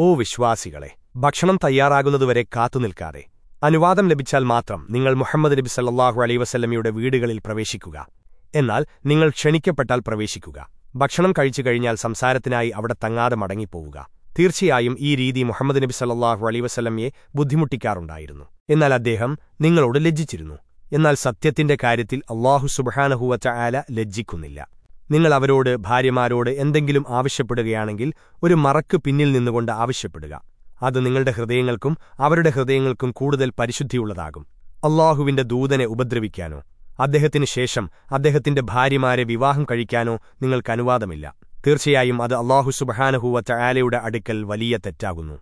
ഓ വിശ്വാസികളെ ഭക്ഷണം തയ്യാറാകുന്നതുവരെ കാത്തുനിൽക്കാതെ അനുവാദം ലഭിച്ചാൽ മാത്രം നിങ്ങൾ മുഹമ്മദ് നബി സല്ലാഹു അലൈ വസല്ലമയുടെ വീടുകളിൽ പ്രവേശിക്കുക. എന്നാൽ നിങ്ങൾ ക്ഷണിക്കപ്പെട്ടാൽ പ്രവേശിക്കുക. ഭക്ഷണം കഴിച്ചു കഴിഞ്ഞാൽ സംസാരത്തിനായി അവിടെ തങ്ങാതെ മടങ്ങിപ്പോവുക. തീർച്ചയായും ഈ രീതി മുഹമ്മദ് നബി സല്ലാഹു അലൈ വസല്ലമയെ ബുദ്ധിമുട്ടിക്കാറുണ്ടായിരുന്നു. എന്നാൽ അദ്ദേഹം നിങ്ങളോട് ലജ്ജിച്ചിരുന്നു. എന്നാൽ സത്യത്തിന്റെ കാര്യത്തിൽ അള്ളാഹു സുബഹാനഹുവറ്റ ആല ലജ്ജിക്കുന്നില്ല. നിങ്ങൾ അവരോട് ഭാര്യമാരോട് എന്തെങ്കിലും ആവശ്യപ്പെടുകയാണെങ്കിൽ ഒരു മറക്ക് പിന്നിൽ നിന്നുകൊണ്ട് ആവശ്യപ്പെടുക. അത് നിങ്ങളുടെ ഹൃദയങ്ങൾക്കും അവരുടെ ഹൃദയങ്ങൾക്കും കൂടുതൽ പരിശുദ്ധിയുള്ളതാകും. അള്ളാഹുവിന്റെ ദൂതനെ ഉപദ്രവിക്കാനോ അദ്ദേഹത്തിനു ശേഷം അദ്ദേഹത്തിന്റെ ഭാര്യമാരെ വിവാഹം കഴിക്കാനോ നിങ്ങൾക്ക് അനുവാദമില്ല. തീർച്ചയായും അത് അള്ളാഹു സുബഹാനഹുവ ചായാലയുടെ അടുക്കൽ വലിയ തെറ്റാകുന്നു.